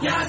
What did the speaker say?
yeah.